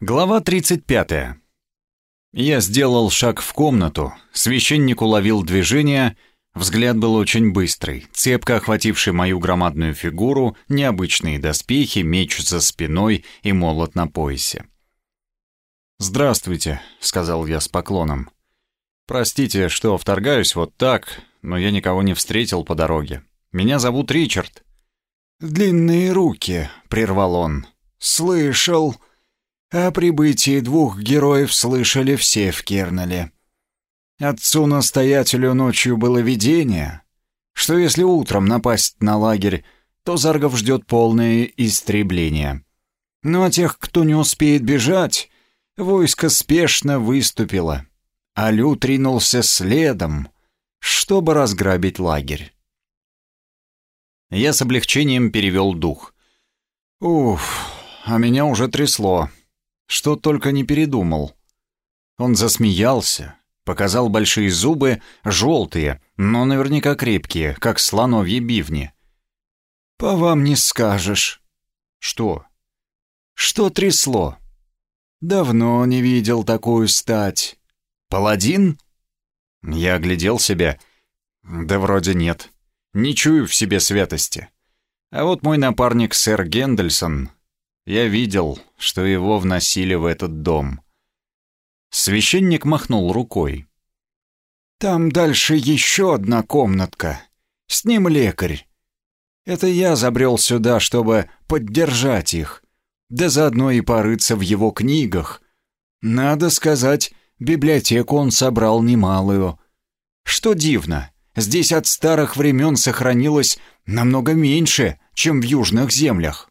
Глава 35. Я сделал шаг в комнату, священник уловил движение, взгляд был очень быстрый, цепко охвативший мою громадную фигуру, необычные доспехи, меч за спиной и молот на поясе. «Здравствуйте», — сказал я с поклоном. «Простите, что вторгаюсь вот так, но я никого не встретил по дороге. Меня зовут Ричард». «Длинные руки», — прервал он. «Слышал». О прибытии двух героев слышали все в Кернале. Отцу-настоятелю ночью было видение, что если утром напасть на лагерь, то Заргов ждет полное истребление. Но ну, а тех, кто не успеет бежать, войско спешно выступило, а Люд ринулся следом, чтобы разграбить лагерь. Я с облегчением перевел дух. Уф, а меня уже трясло. Что только не передумал. Он засмеялся, показал большие зубы, желтые, но наверняка крепкие, как слоновьи бивни. «По вам не скажешь». «Что?» «Что трясло?» «Давно не видел такую стать». «Паладин?» Я оглядел себя. Да вроде нет. Не чую в себе святости. А вот мой напарник сэр Гендельсон я видел, что его вносили в этот дом. Священник махнул рукой. «Там дальше еще одна комнатка. С ним лекарь. Это я забрел сюда, чтобы поддержать их, да заодно и порыться в его книгах. Надо сказать, библиотеку он собрал немалую. Что дивно, здесь от старых времен сохранилось намного меньше, чем в южных землях.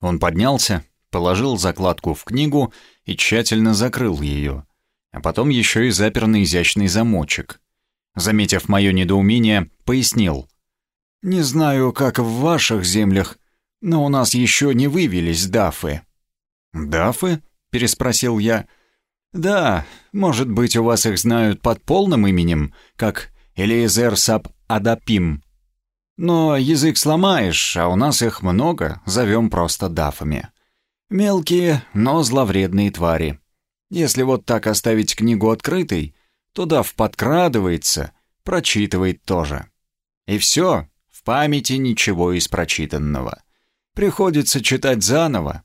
Он поднялся, положил закладку в книгу и тщательно закрыл ее, а потом еще и запер на изящный замочек. Заметив мое недоумение, пояснил. «Не знаю, как в ваших землях, но у нас еще не вывелись дафы». «Дафы?» — переспросил я. «Да, может быть, у вас их знают под полным именем, как Элиезер Саб Адапим. Но язык сломаешь, а у нас их много, зовем просто дафами. Мелкие, но зловредные твари. Если вот так оставить книгу открытой, то дав подкрадывается, прочитывает тоже. И все, в памяти ничего из прочитанного. Приходится читать заново.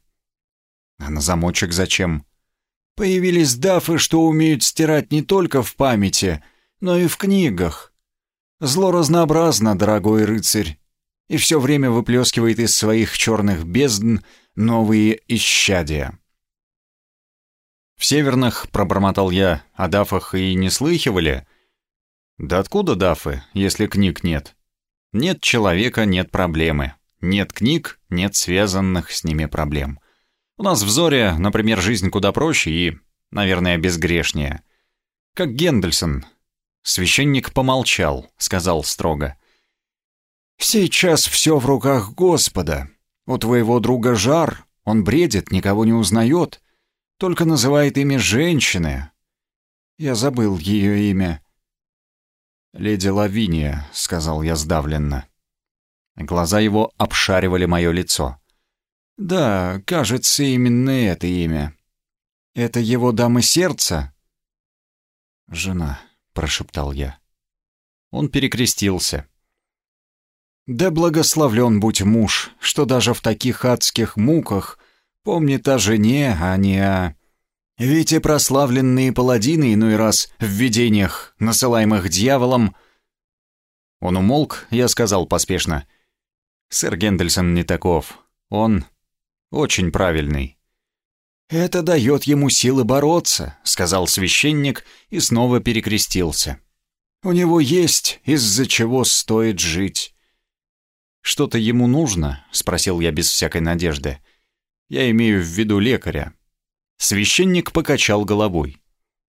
А на замочек зачем? Появились дафы, что умеют стирать не только в памяти, но и в книгах. Зло разнообразно, дорогой рыцарь, и все время выплескивает из своих черных бездн новые исчадия. В северных, пробормотал я, о дафах и не слыхивали. Да откуда дафы, если книг нет? Нет человека, нет проблемы. Нет книг, нет связанных с ними проблем. У нас в Зоре, например, жизнь куда проще и, наверное, безгрешнее. Как Гендельсон, Священник помолчал, сказал строго. «Сейчас все в руках Господа. У твоего друга жар, он бредит, никого не узнает, только называет имя женщины. Я забыл ее имя». «Леди Лавиния», — сказал я сдавленно. Глаза его обшаривали мое лицо. «Да, кажется, именно это имя. Это его дама сердца?» «Жена», прошептал я. Он перекрестился. «Да благословлен будь муж, что даже в таких адских муках помнит о жене, а не о...» Ведь и прославленные паладины иной раз в видениях, насылаемых дьяволом... Он умолк, я сказал поспешно. «Сэр Гендельсон не таков. Он очень правильный. «Это дает ему силы бороться», — сказал священник и снова перекрестился. «У него есть, из-за чего стоит жить». «Что-то ему нужно?» — спросил я без всякой надежды. «Я имею в виду лекаря». Священник покачал головой.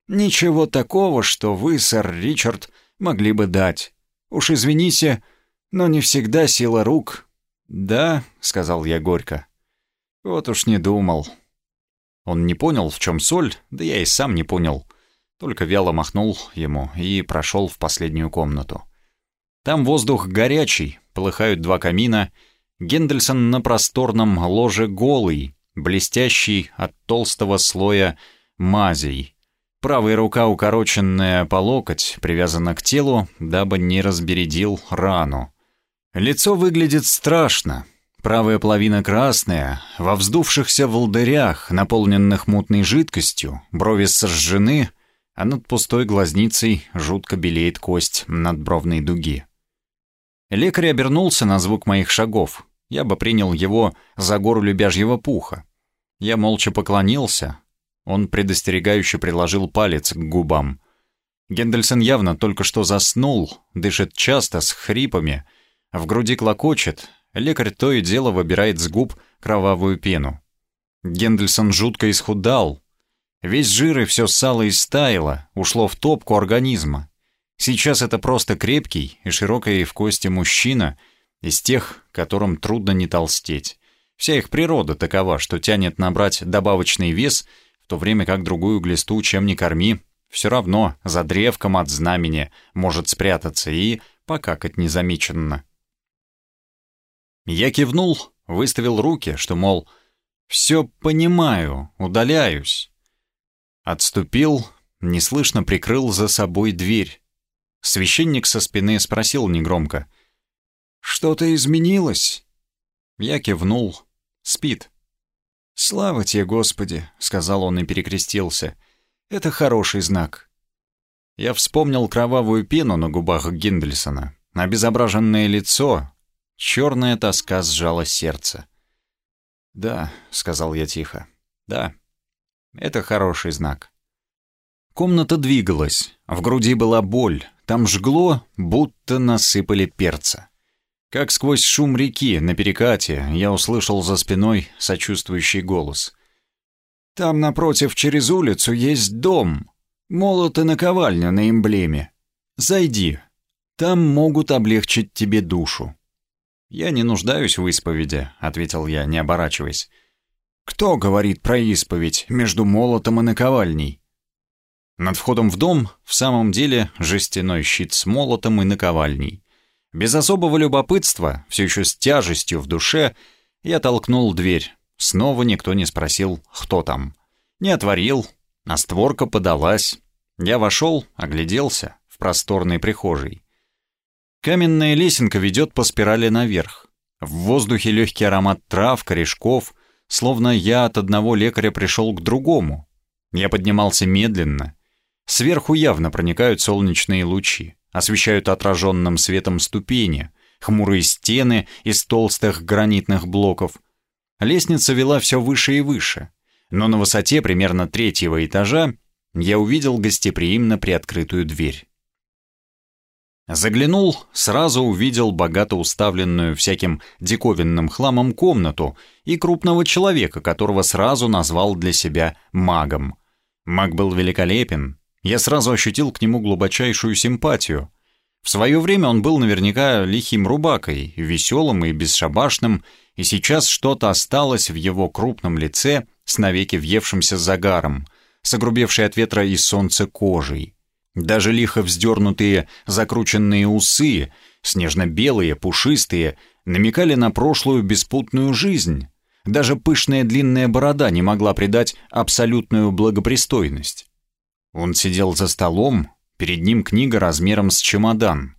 «Ничего такого, что вы, сэр Ричард, могли бы дать. Уж извините, но не всегда сила рук». «Да», — сказал я горько. «Вот уж не думал». Он не понял, в чем соль, да я и сам не понял. Только вяло махнул ему и прошел в последнюю комнату. Там воздух горячий, полыхают два камина. Гендельсон на просторном ложе голый, блестящий от толстого слоя мазей. Правая рука, укороченная по локоть, привязана к телу, дабы не разбередил рану. Лицо выглядит страшно. Правая половина красная, во вздувшихся волдырях, наполненных мутной жидкостью, брови сожжены, а над пустой глазницей жутко белеет кость надбровной дуги. Лекарь обернулся на звук моих шагов. Я бы принял его за гору любяжьего пуха. Я молча поклонился. Он предостерегающе приложил палец к губам. Гендельсон явно только что заснул, дышит часто, с хрипами, в груди клокочет. Лекарь то и дело выбирает с губ кровавую пену. Гендельсон жутко исхудал. Весь жир и все сало истаяло, ушло в топку организма. Сейчас это просто крепкий и широкий в кости мужчина, из тех, которым трудно не толстеть. Вся их природа такова, что тянет набрать добавочный вес, в то время как другую глисту чем ни корми, все равно за древком от знамени может спрятаться и покакать незамеченно. Я кивнул, выставил руки, что, мол, «все понимаю, удаляюсь». Отступил, неслышно прикрыл за собой дверь. Священник со спины спросил негромко. «Что-то изменилось?» Я кивнул. «Спит». «Слава тебе, Господи!» — сказал он и перекрестился. «Это хороший знак». Я вспомнил кровавую пену на губах Гиндельсона, обезображенное лицо. Черная тоска сжала сердце. «Да», — сказал я тихо, — «да, это хороший знак». Комната двигалась, в груди была боль, там жгло, будто насыпали перца. Как сквозь шум реки на перекате я услышал за спиной сочувствующий голос. «Там напротив через улицу есть дом. Молот и наковальня на эмблеме. Зайди. Там могут облегчить тебе душу». «Я не нуждаюсь в исповеди», — ответил я, не оборачиваясь. «Кто говорит про исповедь между молотом и наковальней?» Над входом в дом в самом деле жестяной щит с молотом и наковальней. Без особого любопытства, все еще с тяжестью в душе, я толкнул дверь. Снова никто не спросил, кто там. Не отворил, а створка подалась. Я вошел, огляделся в просторной прихожей. Каменная лесенка ведет по спирали наверх. В воздухе легкий аромат трав, корешков, словно я от одного лекаря пришел к другому. Я поднимался медленно, Сверху явно проникают солнечные лучи, освещают отраженным светом ступени, хмурые стены из толстых гранитных блоков. Лестница вела все выше и выше, но на высоте примерно третьего этажа я увидел гостеприимно приоткрытую дверь. Заглянул, сразу увидел богато уставленную всяким диковинным хламом комнату и крупного человека, которого сразу назвал для себя магом. Маг был великолепен, я сразу ощутил к нему глубочайшую симпатию. В свое время он был наверняка лихим рубакой, веселым и бесшабашным, и сейчас что-то осталось в его крупном лице с навеки въевшимся загаром, согрубевшей от ветра и солнца кожей. Даже лихо вздернутые закрученные усы, снежно-белые, пушистые, намекали на прошлую беспутную жизнь. Даже пышная длинная борода не могла придать абсолютную благопристойность. Он сидел за столом, перед ним книга размером с чемодан.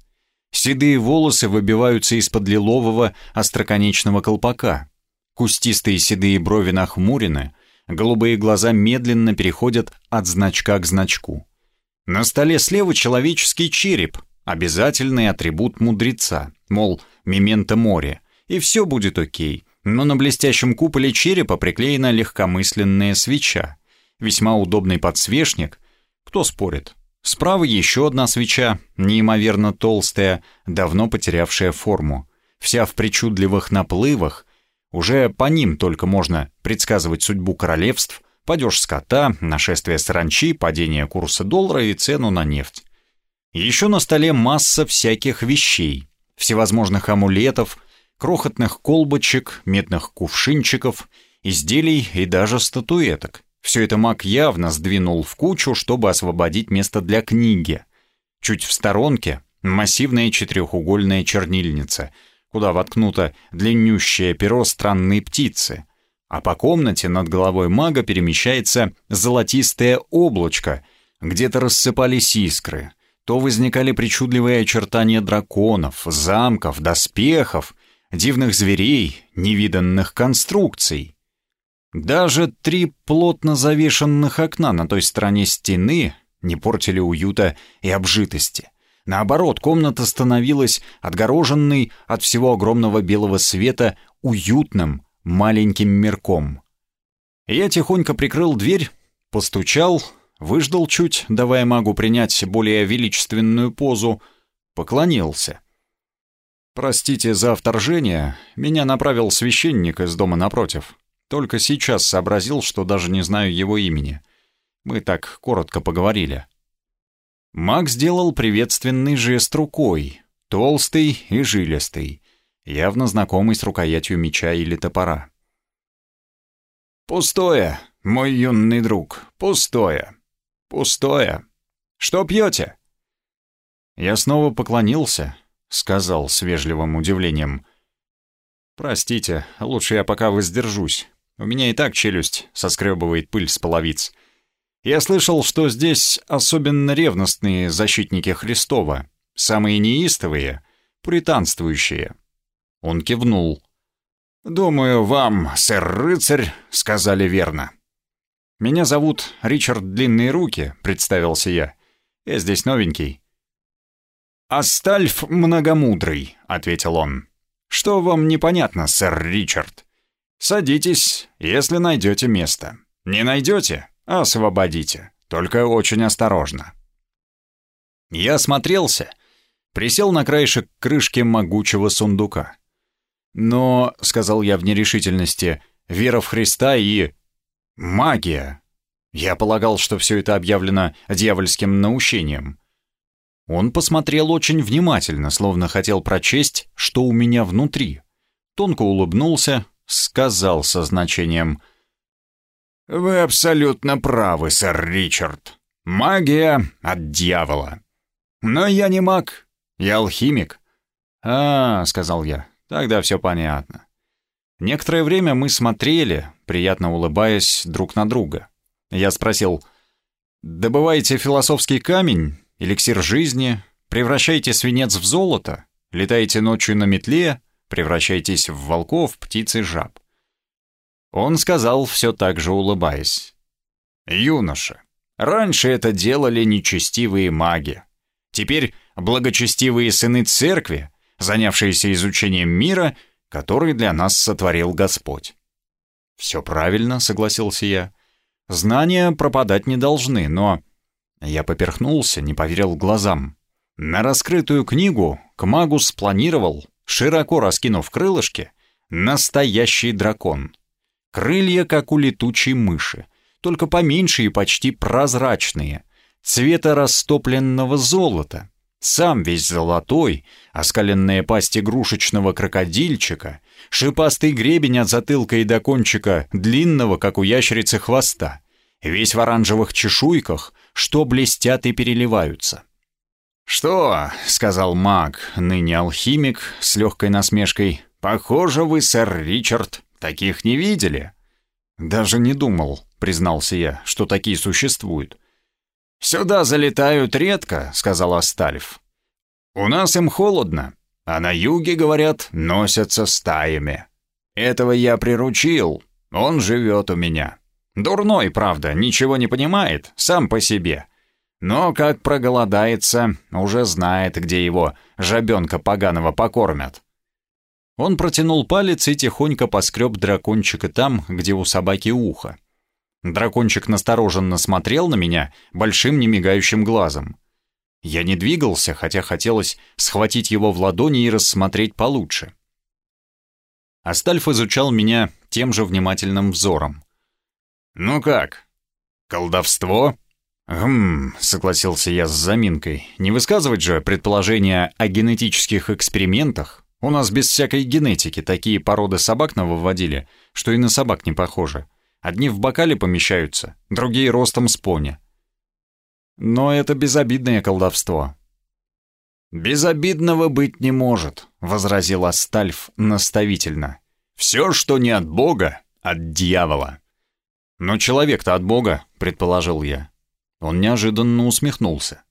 Седые волосы выбиваются из-под лилового остроконечного колпака. Кустистые седые брови нахмурены, голубые глаза медленно переходят от значка к значку. На столе слева человеческий череп, обязательный атрибут мудреца, мол, мементо море, и все будет окей. Но на блестящем куполе черепа приклеена легкомысленная свеча, весьма удобный подсвечник кто спорит? Справа еще одна свеча, неимоверно толстая, давно потерявшая форму. Вся в причудливых наплывах. Уже по ним только можно предсказывать судьбу королевств, падеж скота, нашествие саранчи, падение курса доллара и цену на нефть. Еще на столе масса всяких вещей, всевозможных амулетов, крохотных колбочек, медных кувшинчиков, изделий и даже статуэток. Все это маг явно сдвинул в кучу, чтобы освободить место для книги. Чуть в сторонке массивная четырехугольная чернильница, куда воткнуто длиннющее перо странной птицы. А по комнате над головой мага перемещается золотистое облачко, где-то рассыпались искры, то возникали причудливые очертания драконов, замков, доспехов, дивных зверей, невиданных конструкций. Даже три плотно завешенных окна на той стороне стены не портили уюта и обжитости. Наоборот, комната становилась отгороженной от всего огромного белого света уютным маленьким мирком. Я тихонько прикрыл дверь, постучал, выждал чуть, давая магу принять более величественную позу, поклонился. «Простите за вторжение, меня направил священник из дома напротив. Только сейчас сообразил, что даже не знаю его имени. Мы так коротко поговорили». Маг сделал приветственный жест рукой, толстый и жилистый, явно знакомый с рукоятью меча или топора. «Пустое, мой юный друг, пустое, пустое. Что пьете?» Я снова поклонился, сказал с вежливым удивлением. «Простите, лучше я пока воздержусь. У меня и так челюсть соскребывает пыль с половиц. Я слышал, что здесь особенно ревностные защитники Христова, самые неистовые, пуританствующие. Он кивнул. «Думаю, вам, сэр-рыцарь, сказали верно». «Меня зовут Ричард Длинные Руки», — представился я. «Я здесь новенький». «Астальф Многомудрый», — ответил он. «Что вам непонятно, сэр Ричард? Садитесь, если найдете место. Не найдете? Освободите, только очень осторожно. Я осмотрелся, присел на краешек крышки могучего сундука. Но, — сказал я в нерешительности, — вера в Христа и... магия. Я полагал, что все это объявлено дьявольским наущением. Он посмотрел очень внимательно, словно хотел прочесть, что у меня внутри. Тонко улыбнулся, сказал со значением — «Вы абсолютно правы, сэр Ричард. Магия от дьявола. Но я не маг, я алхимик». «А, — сказал я, — тогда все понятно». Некоторое время мы смотрели, приятно улыбаясь друг на друга. Я спросил, «Добываете философский камень, эликсир жизни, превращаете свинец в золото, летаете ночью на метле, превращаетесь в волков, птиц и жаб. Он сказал, все так же улыбаясь. «Юноша, раньше это делали нечестивые маги. Теперь благочестивые сыны церкви, занявшиеся изучением мира, который для нас сотворил Господь». «Все правильно», — согласился я. «Знания пропадать не должны, но...» Я поперхнулся, не поверил глазам. На раскрытую книгу к спланировал, широко раскинув крылышки, настоящий дракон — Крылья, как у летучей мыши, только поменьше и почти прозрачные, цвета растопленного золота. Сам весь золотой, оскаленная пасть игрушечного крокодильчика, шипастый гребень от затылка и до кончика, длинного, как у ящерицы, хвоста, весь в оранжевых чешуйках, что блестят и переливаются. «Что?» — сказал маг, ныне алхимик, с легкой насмешкой. «Похоже, вы, сэр Ричард, Таких не видели?» «Даже не думал», — признался я, — «что такие существуют». «Сюда залетают редко», — сказал Астальф. «У нас им холодно, а на юге, говорят, носятся стаями. Этого я приручил, он живет у меня. Дурной, правда, ничего не понимает, сам по себе. Но как проголодается, уже знает, где его жабенка поганого покормят. Он протянул палец и тихонько поскреб дракончика там, где у собаки ухо. Дракончик настороженно смотрел на меня большим немигающим глазом. Я не двигался, хотя хотелось схватить его в ладони и рассмотреть получше. Астальф изучал меня тем же внимательным взором. «Ну как? Колдовство?» «Хм», — согласился я с заминкой. «Не высказывать же предположения о генетических экспериментах, у нас без всякой генетики такие породы собак навыводили, что и на собак не похожи. Одни в бокале помещаются, другие ростом с пони. Но это безобидное колдовство. «Безобидного быть не может», — возразил Астальф наставительно. «Все, что не от Бога, от дьявола. Но человек-то от Бога, предположил я. Он неожиданно усмехнулся.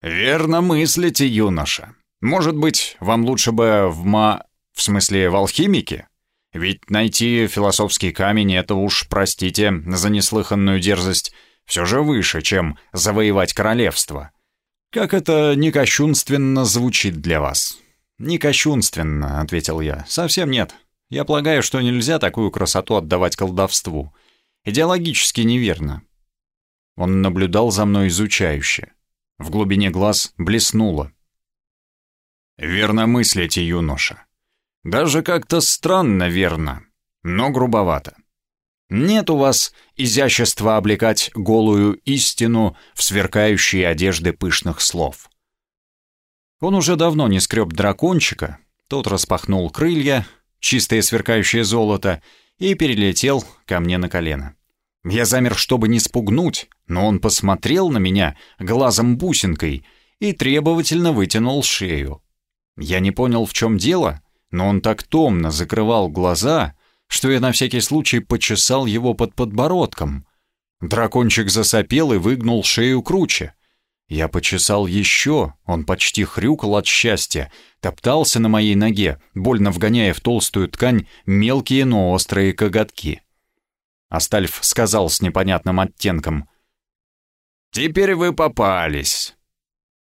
Верно мыслите, юноша. Может быть, вам лучше бы в ма... в смысле в алхимике? Ведь найти философский камень — это уж, простите, за неслыханную дерзость, все же выше, чем завоевать королевство. Как это не кощунственно звучит для вас? «Не кощунственно», — ответил я. «Совсем нет. Я полагаю, что нельзя такую красоту отдавать колдовству. Идеологически неверно». Он наблюдал за мной изучающе. В глубине глаз блеснуло. «Верно мыслите, юноша. Даже как-то странно верно, но грубовато. Нет у вас изящества облекать голую истину в сверкающие одежды пышных слов. Он уже давно не скреб дракончика, тот распахнул крылья, чистое сверкающее золото, и перелетел ко мне на колено. Я замер, чтобы не спугнуть, но он посмотрел на меня глазом-бусинкой и требовательно вытянул шею. Я не понял, в чем дело, но он так томно закрывал глаза, что я на всякий случай почесал его под подбородком. Дракончик засопел и выгнул шею круче. Я почесал еще, он почти хрюкал от счастья, топтался на моей ноге, больно вгоняя в толстую ткань мелкие, но острые коготки. Астальф сказал с непонятным оттенком. «Теперь вы попались».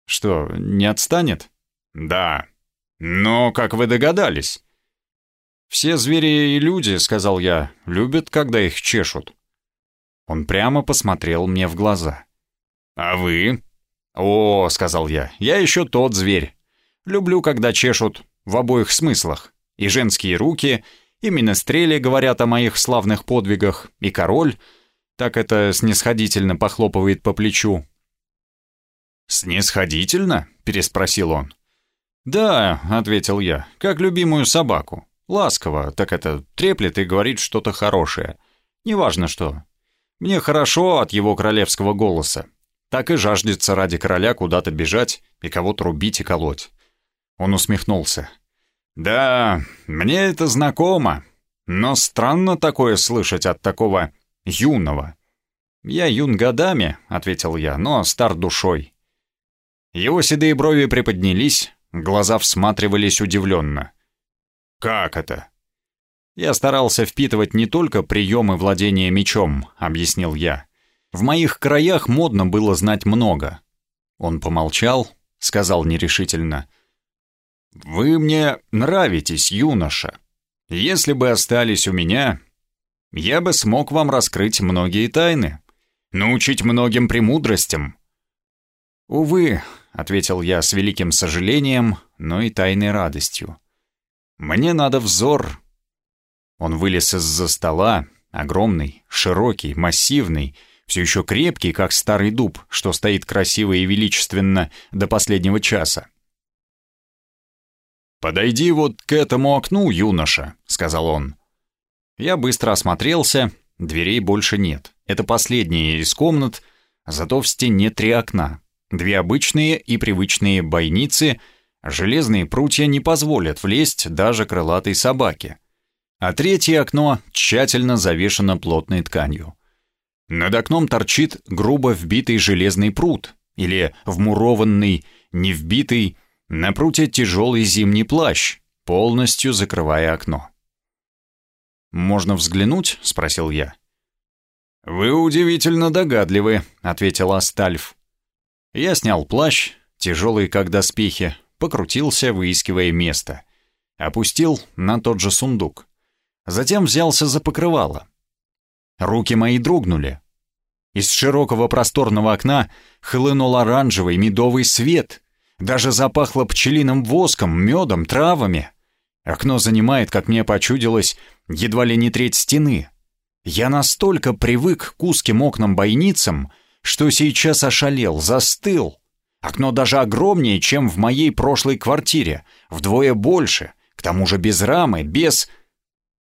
«Что, не отстанет?» «Да. Но как вы догадались?» «Все звери и люди, — сказал я, — любят, когда их чешут». Он прямо посмотрел мне в глаза. «А вы?» «О, — сказал я, — я еще тот зверь. Люблю, когда чешут в обоих смыслах. И женские руки, и минестрели говорят о моих славных подвигах, и король, так это снисходительно похлопывает по плечу». «Снисходительно?» — переспросил он. «Да», — ответил я, — «как любимую собаку. Ласково, так это, треплет и говорит что-то хорошее. Неважно что. Мне хорошо от его королевского голоса так и жаждется ради короля куда-то бежать и кого-то рубить и колоть. Он усмехнулся. «Да, мне это знакомо, но странно такое слышать от такого юного». «Я юн годами», — ответил я, — «но стар душой». Его седые брови приподнялись, глаза всматривались удивленно. «Как это?» «Я старался впитывать не только приемы владения мечом», — объяснил я, в моих краях модно было знать много. Он помолчал, сказал нерешительно. «Вы мне нравитесь, юноша. Если бы остались у меня, я бы смог вам раскрыть многие тайны, научить многим премудростям». «Увы», — ответил я с великим сожалением, но и тайной радостью. «Мне надо взор». Он вылез из-за стола, огромный, широкий, массивный, все еще крепкий, как старый дуб, что стоит красиво и величественно до последнего часа. «Подойди вот к этому окну, юноша», — сказал он. Я быстро осмотрелся, дверей больше нет. Это последняя из комнат, зато в стене три окна. Две обычные и привычные бойницы, железные прутья не позволят влезть даже крылатой собаке. А третье окно тщательно завешено плотной тканью. Над окном торчит грубо вбитый железный пруд или вмурованный, не вбитый, на пруте тяжелый зимний плащ, полностью закрывая окно. «Можно взглянуть?» — спросил я. «Вы удивительно догадливы», — ответил Астальф. Я снял плащ, тяжелый как доспехи, покрутился, выискивая место. Опустил на тот же сундук. Затем взялся за покрывало. Руки мои дрогнули. Из широкого просторного окна хлынул оранжевый медовый свет. Даже запахло пчелиным воском, медом, травами. Окно занимает, как мне почудилось, едва ли не треть стены. Я настолько привык к узким окнам-бойницам, что сейчас ошалел, застыл. Окно даже огромнее, чем в моей прошлой квартире, вдвое больше, к тому же без рамы, без...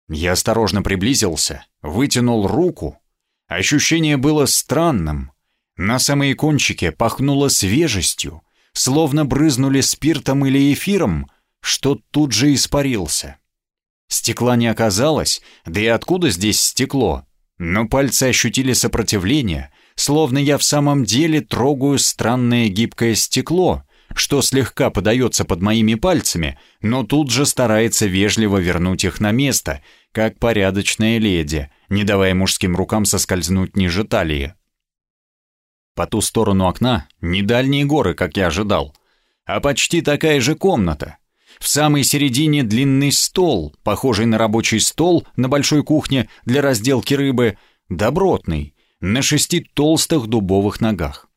Я осторожно приблизился, вытянул руку. Ощущение было странным. На самые кончики пахнуло свежестью, словно брызнули спиртом или эфиром, что тут же испарился. Стекла не оказалось, да и откуда здесь стекло? Но пальцы ощутили сопротивление, словно я в самом деле трогаю странное гибкое стекло, что слегка подается под моими пальцами, но тут же старается вежливо вернуть их на место, как порядочная леди, не давая мужским рукам соскользнуть ниже талии. По ту сторону окна не дальние горы, как я ожидал, а почти такая же комната. В самой середине длинный стол, похожий на рабочий стол на большой кухне для разделки рыбы, добротный, на шести толстых дубовых ногах.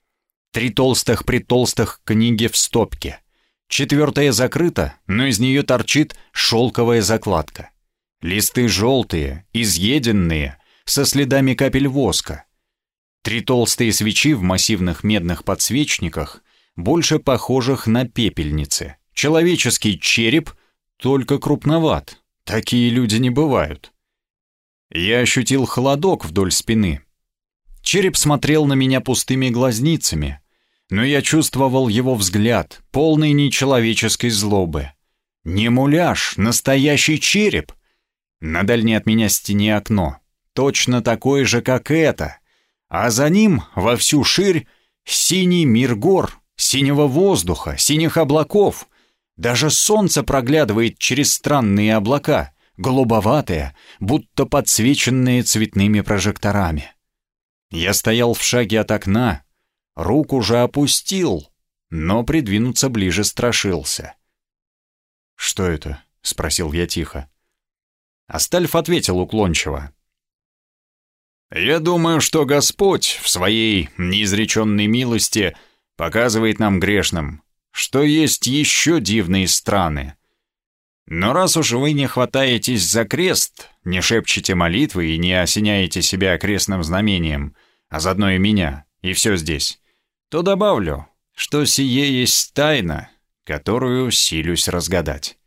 Три толстых-притолстых книги в стопке. Четвертая закрыта, но из нее торчит шелковая закладка. Листы желтые, изъеденные, со следами капель воска. Три толстые свечи в массивных медных подсвечниках, больше похожих на пепельницы. Человеческий череп, только крупноват. Такие люди не бывают. Я ощутил холодок вдоль спины. Череп смотрел на меня пустыми глазницами, но я чувствовал его взгляд, полный нечеловеческой злобы. Не муляж, настоящий череп. На дальней от меня стене окно, точно такое же, как это, а за ним во всю ширь синий мир гор, синего воздуха, синих облаков. Даже солнце проглядывает через странные облака, голубоватые, будто подсвеченные цветными прожекторами. Я стоял в шаге от окна, руку уже опустил, но придвинуться ближе страшился. «Что это?» — спросил я тихо. Астальф ответил уклончиво. «Я думаю, что Господь в своей неизреченной милости показывает нам грешным, что есть еще дивные страны. Но раз уж вы не хватаетесь за крест, не шепчете молитвы и не осеняете себя крестным знамением, а заодно и меня, и все здесь, то добавлю, что сие есть тайна, которую силюсь разгадать.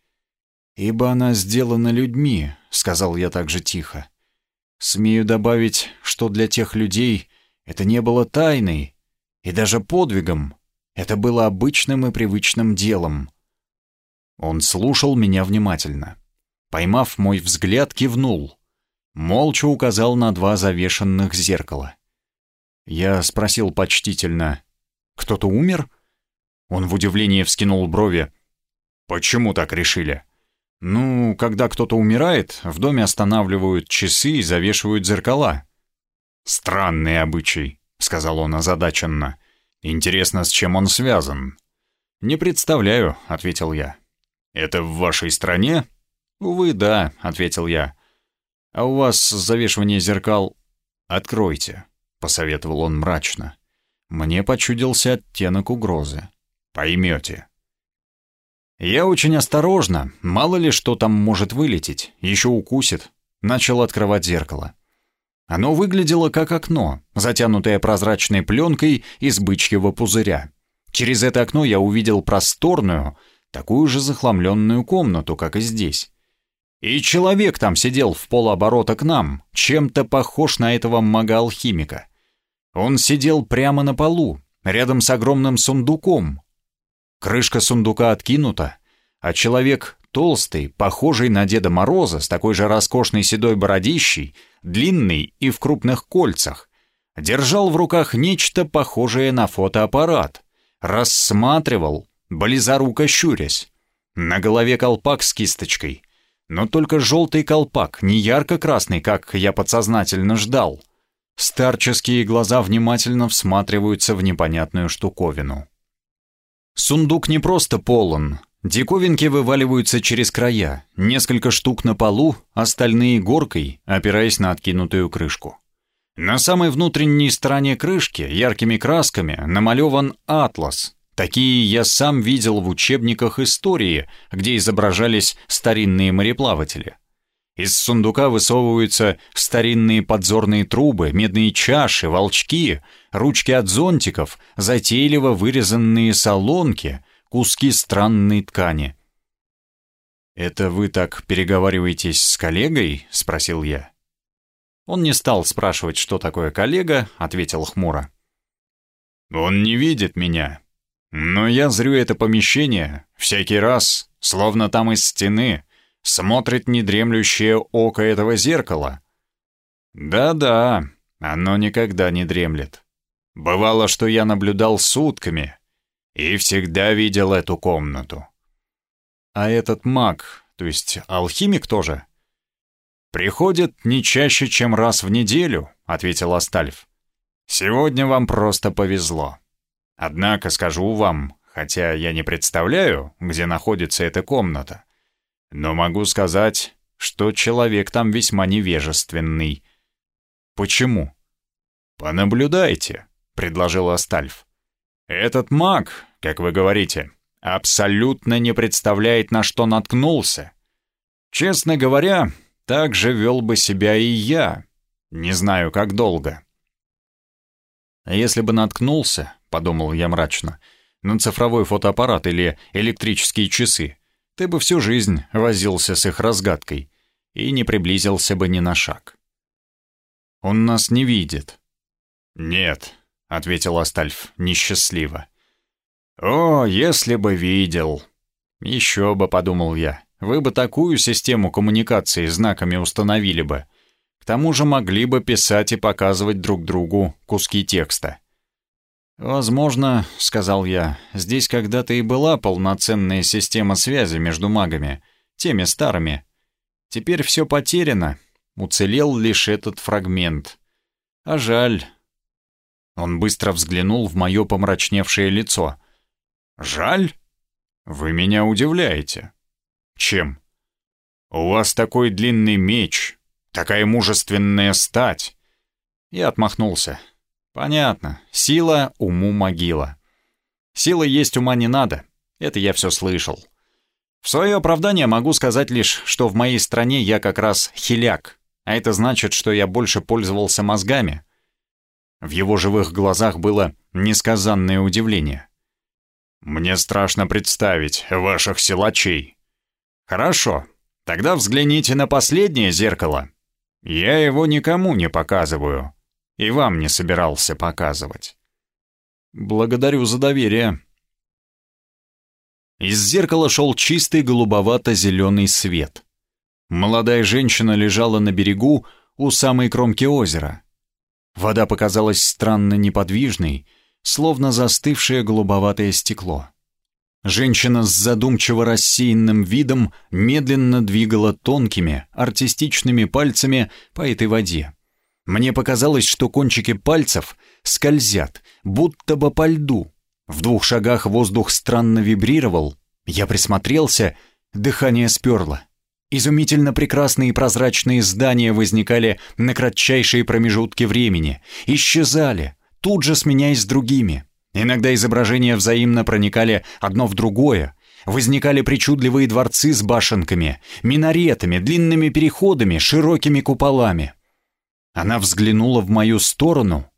«Ибо она сделана людьми», — сказал я также тихо. «Смею добавить, что для тех людей это не было тайной и даже подвигом, это было обычным и привычным делом». Он слушал меня внимательно. Поймав мой взгляд, кивнул. Молча указал на два завешенных зеркала. Я спросил почтительно, «Кто-то умер?» Он в удивлении вскинул брови. «Почему так решили?» «Ну, когда кто-то умирает, в доме останавливают часы и завешивают зеркала». «Странный обычай», — сказал он озадаченно. «Интересно, с чем он связан?» «Не представляю», — ответил я. «Это в вашей стране?» «Увы, да», — ответил я. «А у вас завешивание зеркал...» «Откройте», — посоветовал он мрачно. Мне почудился оттенок угрозы. «Поймете». Я очень осторожно, мало ли что там может вылететь, еще укусит, начал открывать зеркало. Оно выглядело как окно, затянутое прозрачной пленкой из бычьего пузыря. Через это окно я увидел просторную, такую же захламленную комнату, как и здесь. И человек там сидел в полоборота к нам, чем-то похож на этого мага-алхимика. Он сидел прямо на полу, рядом с огромным сундуком. Крышка сундука откинута, а человек толстый, похожий на Деда Мороза, с такой же роскошной седой бородищей, длинный и в крупных кольцах, держал в руках нечто похожее на фотоаппарат, рассматривал, близоруко щурясь. На голове колпак с кисточкой. Но только желтый колпак, не ярко-красный, как я подсознательно ждал. Старческие глаза внимательно всматриваются в непонятную штуковину. Сундук не просто полон. Диковинки вываливаются через края, несколько штук на полу, остальные горкой, опираясь на откинутую крышку. На самой внутренней стороне крышки яркими красками намалеван атлас, Такие я сам видел в учебниках истории, где изображались старинные мореплаватели. Из сундука высовываются старинные подзорные трубы, медные чаши, волчки, ручки от зонтиков, затейливо вырезанные солонки, куски странной ткани. «Это вы так переговариваетесь с коллегой?» — спросил я. Он не стал спрашивать, что такое коллега, ответил хмуро. «Он не видит меня. Но я зрю это помещение всякий раз, словно там из стены, смотрит недремлющее око этого зеркала. Да-да, оно никогда не дремлет. Бывало, что я наблюдал сутками и всегда видел эту комнату. А этот маг, то есть алхимик тоже? Приходит не чаще, чем раз в неделю, ответил Астальф. Сегодня вам просто повезло. Однако скажу вам, хотя я не представляю, где находится эта комната, но могу сказать, что человек там весьма невежественный. Почему? Понаблюдайте, предложил Астальф. Этот маг, как вы говорите, абсолютно не представляет, на что наткнулся. Честно говоря, так же вел бы себя и я. Не знаю, как долго. А если бы наткнулся, подумал я мрачно, на цифровой фотоаппарат или электрические часы, ты бы всю жизнь возился с их разгадкой и не приблизился бы ни на шаг. Он нас не видит. Нет, ответил Астальф несчастливо. «О, если бы видел!» «Еще бы», — подумал я, — «вы бы такую систему коммуникации знаками установили бы. К тому же могли бы писать и показывать друг другу куски текста». «Возможно», — сказал я, — «здесь когда-то и была полноценная система связи между магами, теми старыми. Теперь все потеряно, уцелел лишь этот фрагмент. А жаль». Он быстро взглянул в мое помрачневшее лицо — «Жаль? Вы меня удивляете. Чем? У вас такой длинный меч, такая мужественная стать». Я отмахнулся. «Понятно. Сила уму могила. Силы есть ума не надо. Это я все слышал. В свое оправдание могу сказать лишь, что в моей стране я как раз хиляк, а это значит, что я больше пользовался мозгами». В его живых глазах было несказанное удивление. Мне страшно представить ваших силачей. Хорошо, тогда взгляните на последнее зеркало. Я его никому не показываю. И вам не собирался показывать. Благодарю за доверие. Из зеркала шел чистый голубовато-зеленый свет. Молодая женщина лежала на берегу у самой кромки озера. Вода показалась странно неподвижной, словно застывшее голубоватое стекло. Женщина с задумчиво рассеянным видом медленно двигала тонкими, артистичными пальцами по этой воде. Мне показалось, что кончики пальцев скользят, будто бы по льду. В двух шагах воздух странно вибрировал. Я присмотрелся, дыхание сперло. Изумительно прекрасные прозрачные здания возникали на кратчайшие промежутки времени, исчезали, тут же сменяясь другими. Иногда изображения взаимно проникали одно в другое, возникали причудливые дворцы с башенками, минаретами, длинными переходами, широкими куполами. Она взглянула в мою сторону.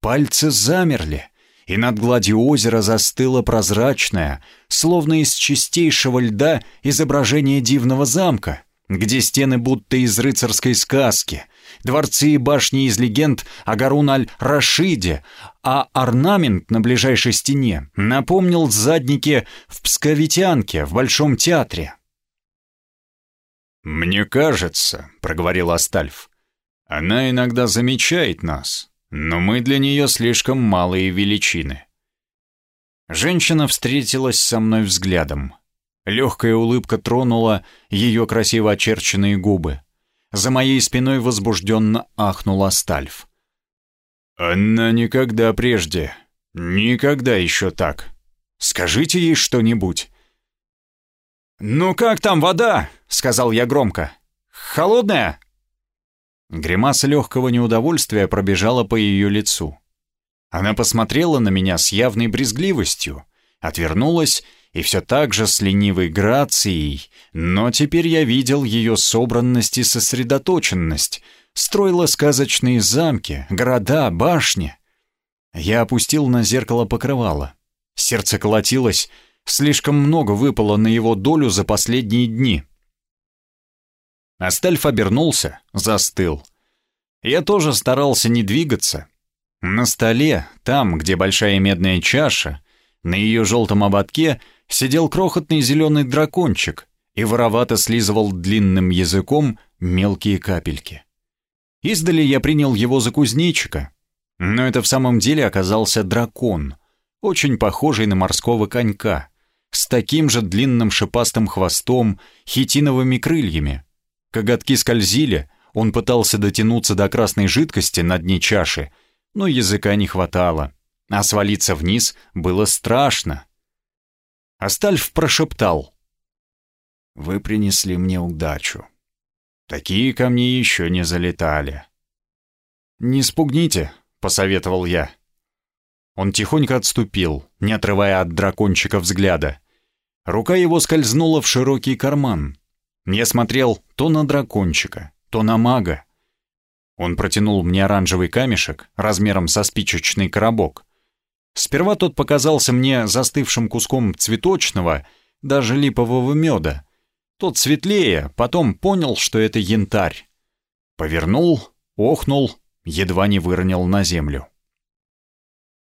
Пальцы замерли, и над гладью озера застыло прозрачное, словно из чистейшего льда, изображение дивного замка, где стены будто из рыцарской сказки, дворцы и башни из легенд о Гарун-аль-Рашиде, а орнамент на ближайшей стене напомнил задники в Псковитянке в Большом театре. «Мне кажется», — проговорил Астальф, — «она иногда замечает нас, но мы для нее слишком малые величины». Женщина встретилась со мной взглядом. Легкая улыбка тронула ее красиво очерченные губы. За моей спиной возбужденно ахнула Стальф. «Она никогда прежде, никогда еще так. Скажите ей что-нибудь». «Ну как там вода?» — сказал я громко. «Холодная?» Гримаса легкого неудовольствия пробежала по ее лицу. Она посмотрела на меня с явной брезгливостью, отвернулась и все так же с ленивой грацией, но теперь я видел ее собранность и сосредоточенность, строила сказочные замки, города, башни. Я опустил на зеркало покрывало. Сердце колотилось, слишком много выпало на его долю за последние дни. Астальф обернулся, застыл. Я тоже старался не двигаться. На столе, там, где большая медная чаша, на ее желтом ободке — сидел крохотный зеленый дракончик, и воровато слизывал длинным языком мелкие капельки. Издали я принял его за кузнечика, но это в самом деле оказался дракон, очень похожий на морского конька, с таким же длинным шипастым хвостом, хитиновыми крыльями. Коготки скользили, он пытался дотянуться до красной жидкости на дне чаши, но языка не хватало, а свалиться вниз было страшно. Астальф прошептал. «Вы принесли мне удачу. Такие ко мне еще не залетали». «Не спугните», — посоветовал я. Он тихонько отступил, не отрывая от дракончика взгляда. Рука его скользнула в широкий карман. Я смотрел то на дракончика, то на мага. Он протянул мне оранжевый камешек размером со спичечный коробок. Сперва тот показался мне застывшим куском цветочного, даже липового меда. Тот светлее, потом понял, что это янтарь. Повернул, охнул, едва не выронил на землю.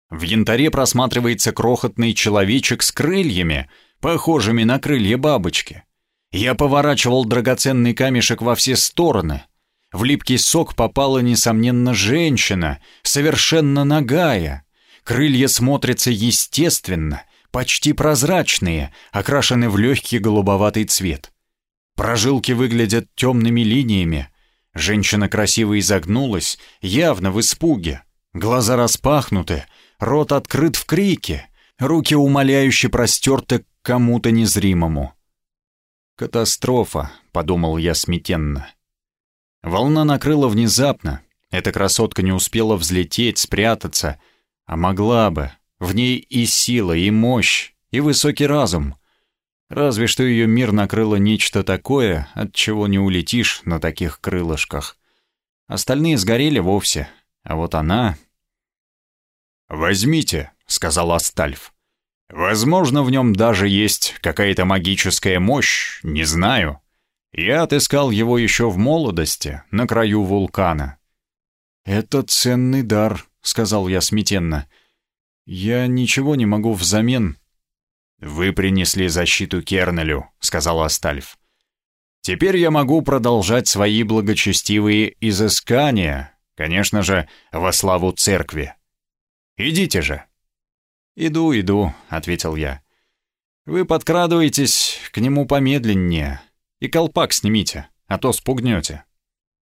В янтаре просматривается крохотный человечек с крыльями, похожими на крылья бабочки. Я поворачивал драгоценный камешек во все стороны. В липкий сок попала, несомненно, женщина, совершенно нагая. Крылья смотрятся естественно, почти прозрачные, окрашены в легкий голубоватый цвет. Прожилки выглядят темными линиями. Женщина красиво изогнулась, явно в испуге. Глаза распахнуты, рот открыт в крике, руки умоляюще простерты к кому-то незримому. «Катастрофа», — подумал я смятенно. Волна накрыла внезапно. Эта красотка не успела взлететь, спрятаться — а могла бы. В ней и сила, и мощь, и высокий разум. Разве что ее мир накрыло нечто такое, от чего не улетишь на таких крылышках. Остальные сгорели вовсе, а вот она... «Возьмите», — сказал Астальф. «Возможно, в нем даже есть какая-то магическая мощь, не знаю. Я отыскал его еще в молодости, на краю вулкана». «Это ценный дар», — сказал я смятенно. «Я ничего не могу взамен». «Вы принесли защиту Кернелю», — сказал Астальф. «Теперь я могу продолжать свои благочестивые изыскания, конечно же, во славу церкви. Идите же». «Иду, иду», — ответил я. «Вы подкрадываетесь к нему помедленнее, и колпак снимите, а то спугнете».